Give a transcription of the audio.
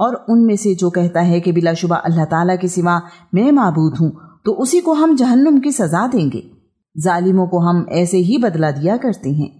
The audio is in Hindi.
और उनमें से जो कहता है कि बिलाशुबा अल्लाह ताला के सिवा मैं माबूद हूँ तो उसी को हम जहन्नुम की सजा देंगे। जालिमों को हम ऐसे ही बदला दिया करते हैं।